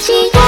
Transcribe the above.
して